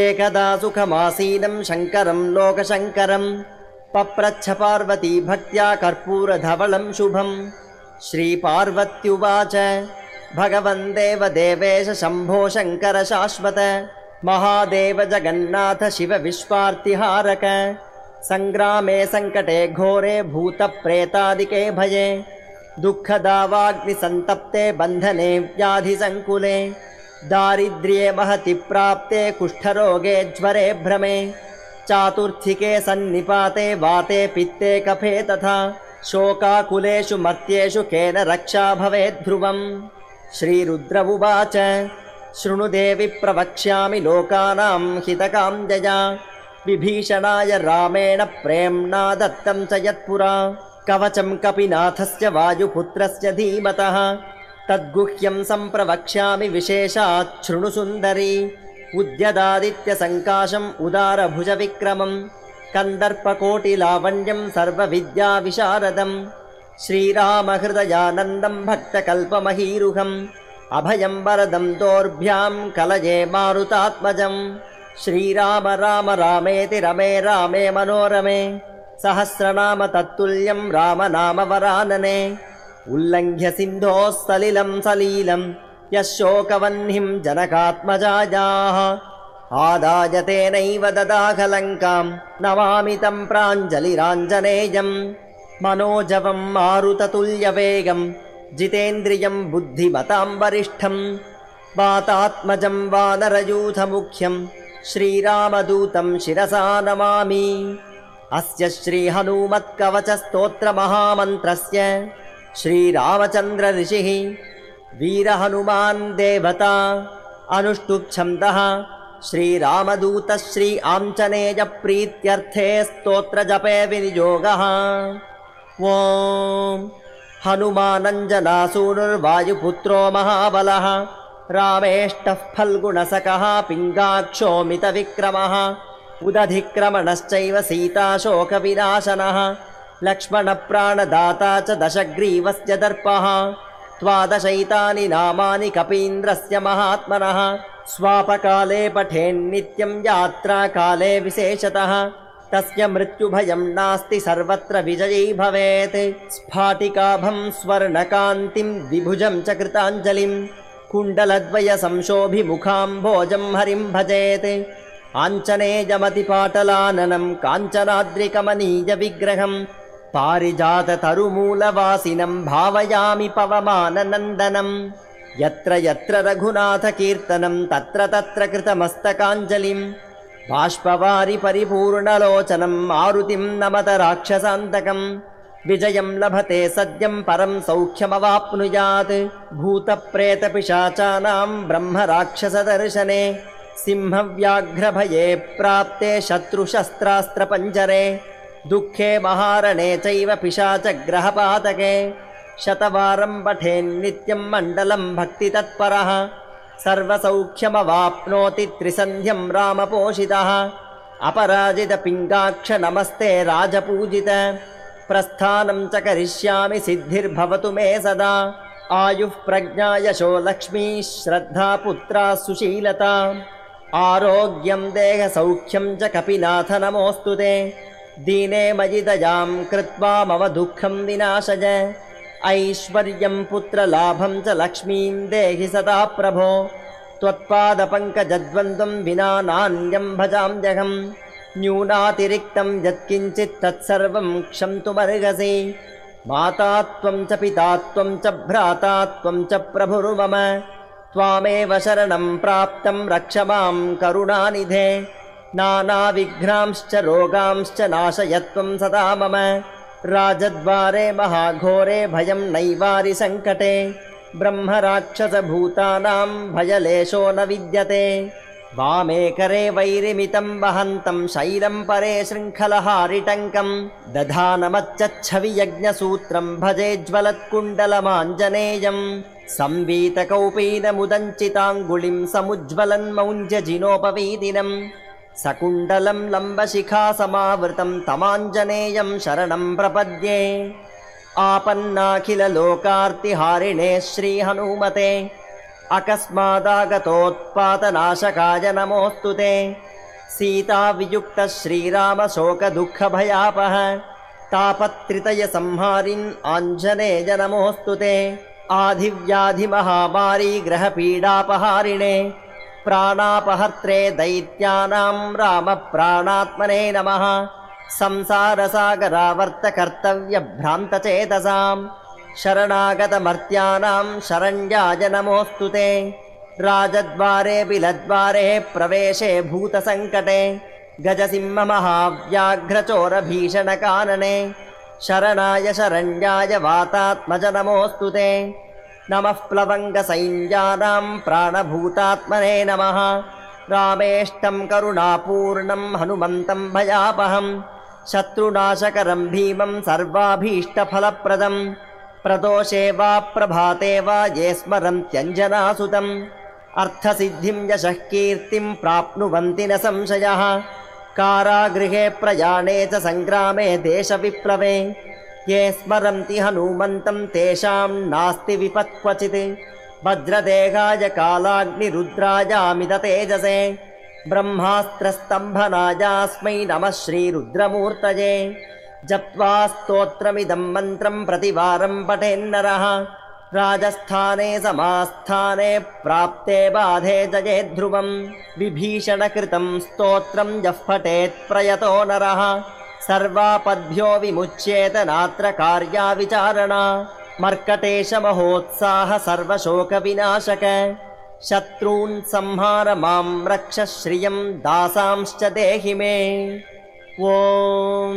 एकदा सुखमासीनं शङ्करं लोकशङ्करं पप्रच्छ पार्वती भक्त्या कर्पूरधवलं शुभं श्रीपार्वत्युवाच भगवन् देवदेवेश शम्भो शङ्कर शाश्वत महादेव जगन्नाथ शिव विश्वार्तिहारक सङ्ग्रामे सङ्कटे घोरे भूतप्रेतादिके भये दुःखदावाग्निसन्तप्ते बन्धने व्याधिसङ्कुले दारिद्र्ये महति प्राप्ते कुष्ठरोगे ज्वरे भ्रमे चातुर्थिके सन्निपाते वाते पित्ते कफे तथा शोकाकुलेषु मर्त्येषु केन रक्षा भवेत् ध्रुवम्। श्रीरुद्र उवाच शृणु देवि प्रवक्ष्यामि लोकानां हितकां जया विभीषणाय रामेण प्रेम्णा दत्तं च यत्पुरा। कवचं कपिनाथस्य वायुपुत्रस्य धीमतः तद्गुह्यं सम्प्रवक्ष्यामि विशेषात् शृणु सुन्दरी उद्यदादित्यसङ्काशम् उदारभुजविक्रमं कन्दर्पकोटिलावण्यं सर्वविद्याविशारदम्। श्रीरामहृदयानन्दं भक्तकल्पमहीरुहम्। अभयं वरदं दोर्भ्यां कलये मारुतात्मजम्। श्रीराम राम रामेति रमे रामे मनोरमे। सहस्रनाम तत्तुल्यं रामनामवरानने उल्लङ्घ्य सिन्धोः सलिलं सलीलं यः शोकवह्निं जनकात्मजायाः आदाय तेनैव ददाखलङ्कां नमामि तं प्राञ्जलिराञ्जनेयं मनोजवं मारुततुल्यवेगं जितेन्द्रियं बुद्धिमतां वरिष्ठं वातात्मजं वानरयूथमुख्यं श्रीरामदूतं शिरसा नमामि अस्य श्रीहनूमत्कवचस्तोत्रमहामन्त्रस्य श्रीरामचन्द्रऋषिः वीरहनुमान् देवता अनुष्टुप्छन्दः श्री आञ्जनेयप्रीत्यर्थे स्तोत्रजपे विनियोगः। ॐ हनुमानञ्जनासूनुर्वायुपुत्रो महाबलः रामेष्टः फल्गुणसकः पिङ्गाक्षोमितविक्रमः उदधिक्रमणश्चैव सीताशोकविनाशनः लक्ष्मणप्राणदाता च दशग्रीवस्य दर्पः द्वादशैतानि नामानि कपीन्द्रस्य महात्मनः स्वापकाले पठेन्नित्यं यात्राकाले विशेषतः। तस्य मृत्युभयं नास्ति सर्वत्र विजयी भवेत्। स्फाटिकाभं स्वर्णकान्तिं द्विभुजं च कृताञ्जलिं। कुण्डलद्वयसंशोभिमुखाम्भोजं हरिं भजेत्। आञ्जनेयमतिपाटलाननं काञ्चनाद्रिकमनीयविग्रहं पारिजाततरुमूलवासिनं भावयामि पवमाननन्दनं। यत्र यत्र रघुनाथकीर्तनं तत्र तत्र कृतमस्तकाञ्जलिं बाष्पवारि परिपूर्णलोचनं मारुतिं नमत राक्षसान्तकं विजयं लभते सद्यं परं सौख्यमवाप्नुयात्। भूतप्रेतपिशाचानां ब्रह्मराक्षसदर्शने सिंहव्याघ्रभये प्राप्ते शत्रुशस्त्रास्त्रपञ्जरे दुःखे महारणे चैव पिशाचग्रहपातके शतवारं पठेन्नित्यं मण्डलं भक्तितत्परः सर्वसौख्यमवाप्नोति त्रिसन्ध्यं रामपोषितः। अपराजितपिङ्गाक्ष नमस्ते राजपूजित। प्रस्थानं च करिष्यामि सिद्धिर्भवतु मे सदा। आयुः प्रज्ञा यशो लक्ष्मी श्रद्धा पुत्रा सुशीलता। आरोग्यं देहसौख्यं च कपिनाथ नमोऽस्तु ते दीने दयां कृत्वा मम दुःखं विनाशय ऐश्वर्यं पुत्रलाभं च लक्ष्मीं देहि सदा प्रभो। त्वत्पादपङ्कजद्वन्द्वं विना नान्यं भजाम्यहं न्यूनातिरिक्तं यत्किञ्चित् तत्सर्वं क्षन्तुमर्हसि। माता त्वं च पिता त्वं च भ्राता त्वं च प्रभुर्मम। त्वामेव शरणं प्राप्तं रक्ष मां करुणानिधे नानाविघ्नांश्च रोगांश्च नाशयत्वं सदा मम। राजद्वारे महाघोरे भयं नैवारि सङ्कटे ब्रह्मराक्षसभूतानां भयलेशो न विद्यते। वामे करे वैरिमितं वहन्तं शैलं परे शृङ्खलहारिटङ्कं। दधानमच्चच्छवियज्ञसूत्रं भजे ज्वलत्कुण्डलमाञ्जनेयम् संवीतकौपीनमुदञ्चिताङ्गुलिं समुज्ज्वलन्मौञ्ज्यजिनोपवीदिनं सकुण्डलं लम्बशिखासमावृतं तमाञ्जनेयं शरणं प्रपद्ये। आपन्नाखिललोकार्तिहारिणे श्रीहनुमते। अकस्मादागतोत्पातनाशकाय नमोऽस्तु ते। सीतावियुक्तः श्रीरामशोकदुःखभयापः तापत्रितयसंहारिन् आञ्जनेय नमोऽस्तु ते। आधिव्याधिमहामारी ग्रहपीडापहारिणे प्राणापहर्त्रे दैत्यानां रामप्राणात्मने नमः। संसारसागरावर्तकर्तव्यभ्रान्तचेतसां शरणागतमर्त्यानां शरण्याय नमोऽस्तु ते। राजद्वारे बिलद्वारे प्रवेशे भूतसङ्कटे गजसिंहमहाव्याघ्रचोरभीषणकानने शरणाय शरण्याय वातात्मज नमोऽस्तु ते नमः प्लवङ्गसैन्यानां प्राणभूतात्मने नमः। रामेष्टं करुणापूर्णं हनुमन्तं भयापहं शत्रुनाशकरं भीमं सर्वाभीष्टफलप्रदं प्रदोषे वा प्रभाते वा ये स्मरन्त्यञ्जनासुतम् अर्थसिद्धिं यशः कीर्तिं प्राप्नुवन्ति न संशयः। कारागृहे प्रयाणे च सङ्ग्रामे देशविप्लवे ये स्मरन्ति हनूमन्तं तेषां नास्ति विपत् क्वचित्। वज्रदेहाय कालाग्निरुद्रायामित तेजसे। ब्रह्मास्त्रस्तम्भनायास्मै नमः श्रीरुद्रमूर्तये। जप्त्वा स्तोत्रमिदं मन्त्रं प्रतिवारं पठेन्नरः। राजस्थाने समास्थाने प्राप्ते बाधे जये ध्रुवं विभीषणकृतं स्तोत्रं यः पठेत् प्रयतो नरः सर्वापद्भ्यो विमुच्येत नात्र कार्या विचारणा। मर्कटेशमहोत्साह सर्वशोकविनाशक। शत्रून् संहार मां रक्ष श्रियं दासांश्च देहि मे। ॐ